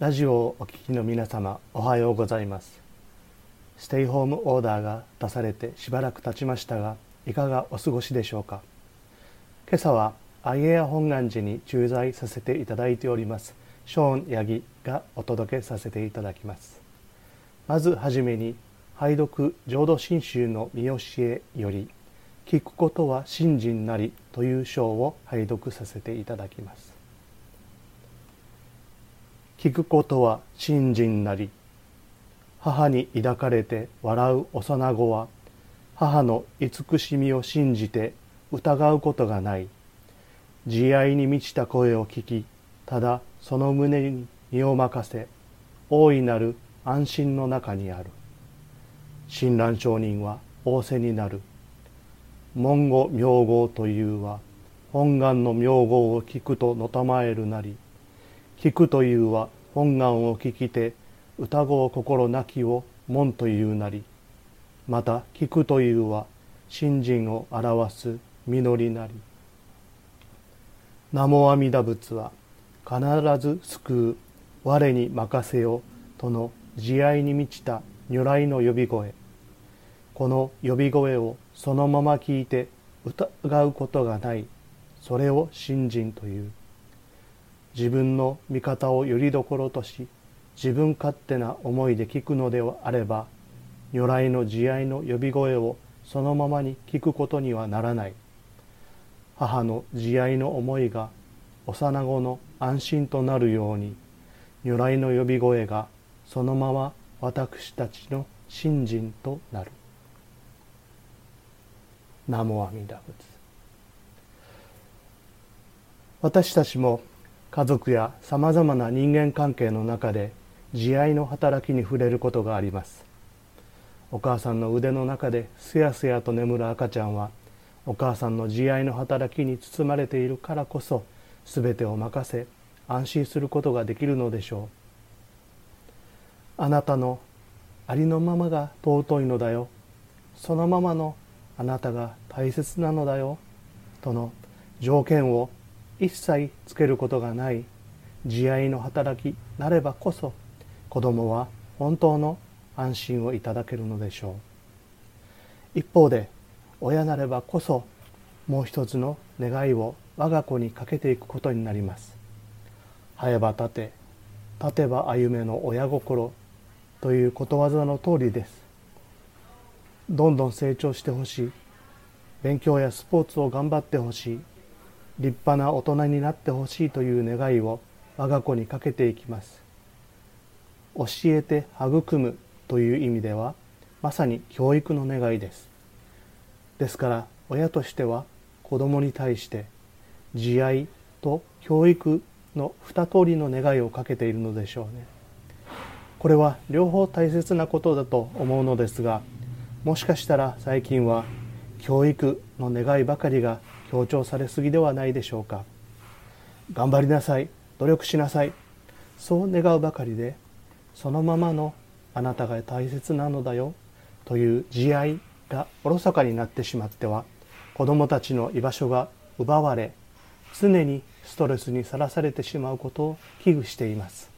ラジオをお聞きの皆様おはようございます。ステイホームオーダーが出されてしばらく経ちましたがいかがお過ごしでしょうか。今朝はアイエア本願寺に駐在させていただいておりますショーン・ヤギがお届けさせていただきます。まずはじめに拝読浄土真宗の見教えより聞くことは信心なりという章を拝読させていただきます。聞くことは信心なり。母に抱かれて笑う幼子は母の慈しみを信じて疑うことがない。慈愛に満ちた声を聞きただその胸に身を任せ大いなる安心の中にある。親鸞上人は仰せになる。文語名号というは本願の名号を聞くとのたまえるなり。聞くというは本願を聞きて歌子を心なきを門というなり。また聞くというは信心を表す実りなり。南無阿弥陀仏は必ず救う我に任せよとの慈愛に満ちた如来の呼び声。この呼び声をそのまま聞いて疑うことがない。それを信心という。自分の味方をよりどころとし自分勝手な思いで聞くのであれば如来の慈愛の呼び声をそのままに聞くことにはならない母の慈愛の思いが幼子の安心となるように如来の呼び声がそのまま私たちの信心となる。南無阿弥陀仏私たちも家族やさまざまな人間関係の中で慈愛の働きに触れることがあります。お母さんの腕の中ですやすやと眠る赤ちゃんはお母さんの慈愛の働きに包まれているからこそ全てを任せ安心することができるのでしょう。あなたのありのままが尊いのだよ。そのままのあなたが大切なのだよ。との条件を一切つけることがない慈愛の働きなればこそ子供は本当の安心をいただけるのでしょう。一方で親なればこそもう一つの願いを我が子にかけていくことになります。早ば立て立てば歩めの親心ということわざの通りです。どんどん成長してほしい。勉強やスポーツを頑張ってほしい。立派な大人になってほしいという願いを我が子にかけていきます。教えて育むという意味ではまさに教育の願いです。ですから親としては子供に対して慈愛と教育の二通りの願いをかけているのでしょうね。これは両方大切なことだと思うのですがもしかしたら最近は教育の願いばかりが強調されすぎではないでしょうか。頑張りなさい。努力しなさい。そう願うばかりでそのままのあなたが大切なのだよ。という慈愛がおろそかになってしまっては子どもたちの居場所が奪われ常にストレスにさらされてしまうことを危惧しています。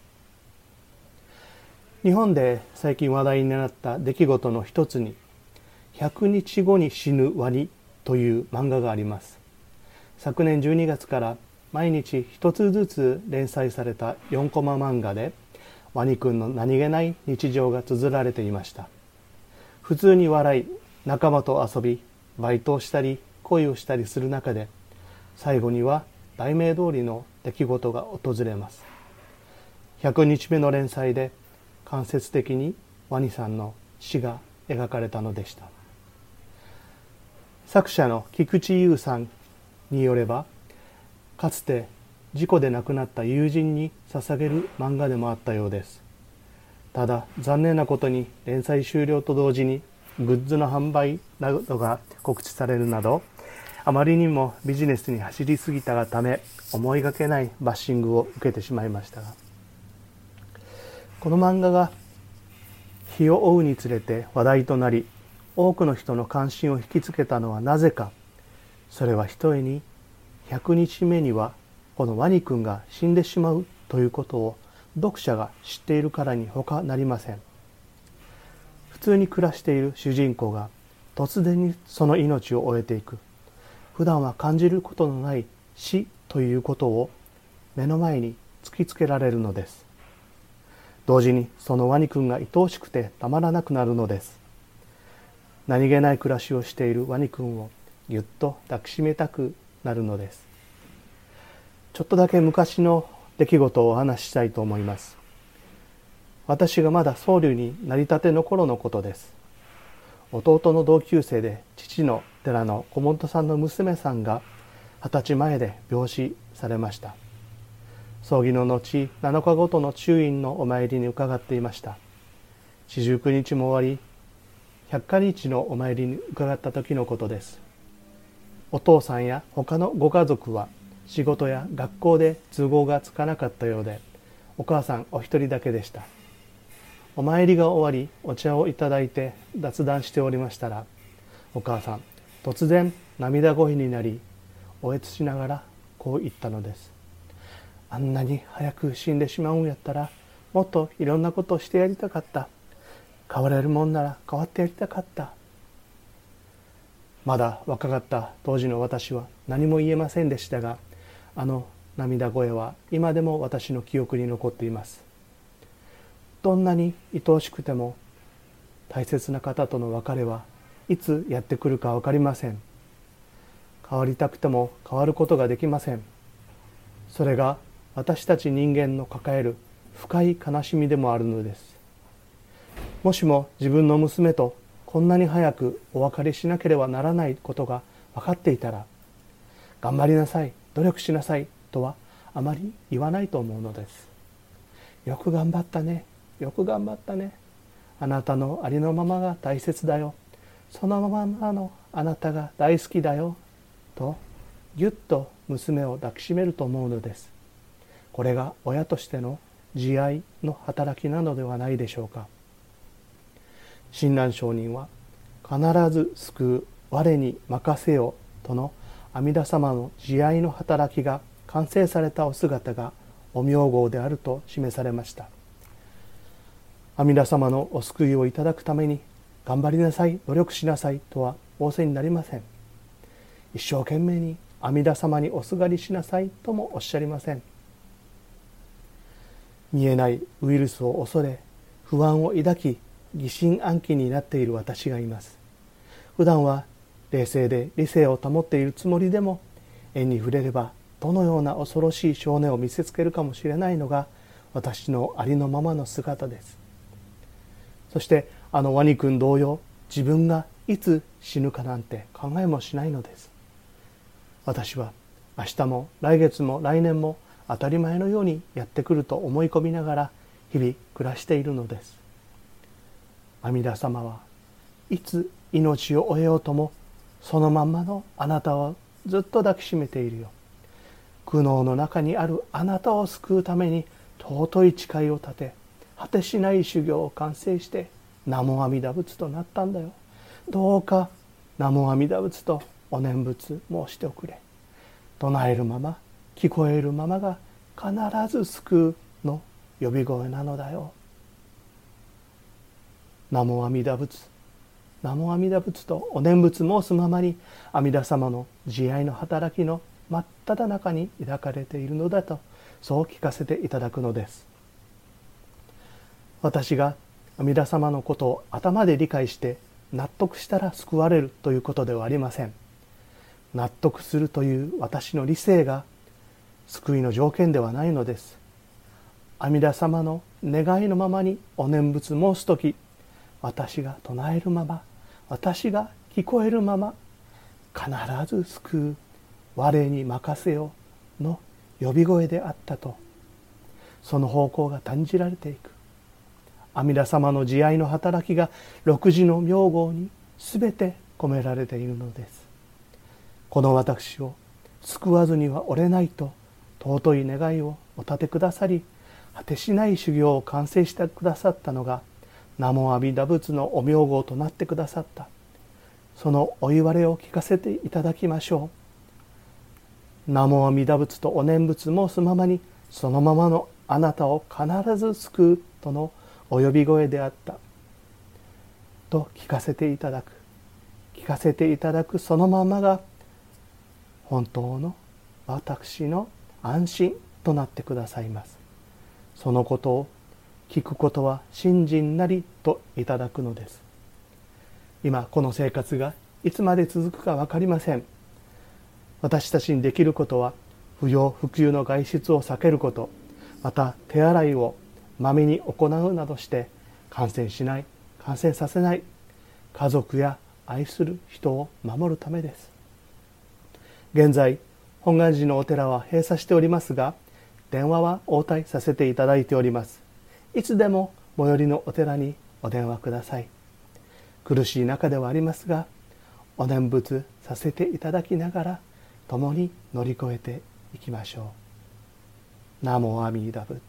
日本で最近話題になった出来事の一つに100日後に死ぬワニという漫画があります。昨年12月から毎日一つずつ連載された4コマ漫画でワニくんの何気ない日常が綴られていました。普通に笑い仲間と遊びバイトをしたり恋をしたりする中で最後には題名通りの出来事が訪れます。100日目の連載で間接的にワニさんの死が描かれたのでした。作者の菊池優さんによればかつて事故で亡くなった友人に捧げる漫画でもあったようです。ただ残念なことに連載終了と同時にグッズの販売などが告知されるなどあまりにもビジネスに走りすぎたがため思いがけないバッシングを受けてしまいましたがこの漫画が日を追うにつれて話題となり多くの人の関心を引きつけたのはなぜかそれはひとえに100日目にはこのワニ君が死んでしまうということを読者が知っているからに他なりません。普通に暮らしている主人公が突然にその命を終えていく。普段は感じることのない死ということを目の前に突きつけられるのです。同時にそのワニ君が愛おしくてたまらなくなるのです。何気ない暮らしをしているワニ君をぎゅっと抱きしめたくなるのです。ちょっとだけ昔の出来事をお話ししたいと思います。私がまだ僧侶になりたての頃のことです。弟の同級生で父の寺の小本さんの娘さんが二十歳前で病死されました。葬儀の後7日ごとの中院のお参りに伺っていました。四十九日も終わり百花日のお参りに伺った時のことです。お父さんや他のご家族は仕事や学校で都合がつかなかったようでお母さんお一人だけでした。お参りが終わりお茶をいただいて雑談しておりましたらお母さん突然涙声になりおえつしながらこう言ったのです。あんなに早く死んでしまうんやったらもっといろんなことをしてやりたかった。変われるもんなら変わってやりたかった。まだ若かった当時の私は何も言えませんでしたがあの涙声は今でも私の記憶に残っています。どんなに愛おしくても大切な方との別れはいつやってくるか分かりません。変わりたくても変わることができません。それが私たち人間の抱える深い悲しみでもあるのです。もしも自分の娘とこんなに早くお別れしなければならないことが分かっていたら頑張りなさい努力しなさいとはあまり言わないと思うのです。よく頑張ったねよく頑張ったね。あなたのありのままが大切だよ。そのままのあなたが大好きだよ。とぎゅっと娘を抱きしめると思うのです。これが親としての慈愛の働きなのではないでしょうか。親鸞上人は必ず救う我に任せよとの阿弥陀様の慈愛の働きが完成されたお姿がお名号であると示されました。阿弥陀様のお救いをいただくために頑張りなさい努力しなさいとは仰せになりません。一生懸命に阿弥陀様におすがりしなさいともおっしゃりません。見えないウイルスを恐れ不安を抱き疑心暗鬼になっている私がいます。普段は冷静で理性を保っているつもりでも縁に触れればどのような恐ろしい少年を見せつけるかもしれないのが私のありのままの姿です。そしてあのワニ君同様自分がいつ死ぬかなんて考えもしないのです。私は明日も来月も来年も当たり前のようにやってくると思い込みながら日々暮らしているのです。阿弥陀様はいつ命を終えようともそのまんまのあなたをずっと抱きしめているよ。苦悩の中にあるあなたを救うために尊い誓いを立て果てしない修行を完成して南無阿弥陀仏となったんだよ。どうか南無阿弥陀仏とお念仏申しておくれ。唱えるまま聞こえるままが必ず救うの呼び声なのだよ。南無阿弥陀仏。南無阿弥陀仏とお念仏申すままに阿弥陀様の慈愛の働きの真っ只中に抱かれているのだとそう聞かせていただくのです。私が阿弥陀様のことを頭で理解して納得したら救われるということではありません。納得するという私の理性が救いの条件ではないのです。阿弥陀様の願いのままにお念仏申す時私が唱えるまま私が聞こえるまま必ず救う我に任せよの呼び声であったとその方向が感じられていく。阿弥陀様の慈愛の働きが六時の名号に全て込められているのです。この私を救わずにはおれないと尊い願いをお立てくださり果てしない修行を完成してくださったのが南無阿弥陀仏のお名号となってくださった。そのお言われを聞かせていただきましょう。南無阿弥陀仏とお念仏申すままにそのままのあなたを必ず救うとのお呼び声であった。と聞かせていただく。聞かせていただくそのままが本当の私の安心となってくださいます。そのことを聞くことは信心なりといただくのです。今この生活がいつまで続くか分かりません。私たちにできることは不要不急の外出を避けること。また手洗いをまめに行うなどして感染しない感染させない家族や愛する人を守るためです。現在本願寺のお寺は閉鎖しておりますが電話は応対させていただいております。いつでも最寄りのお寺にお電話ください苦しい中ではありますがお念仏させていただきながら共に乗り越えていきましょう。ナモアミーダ仏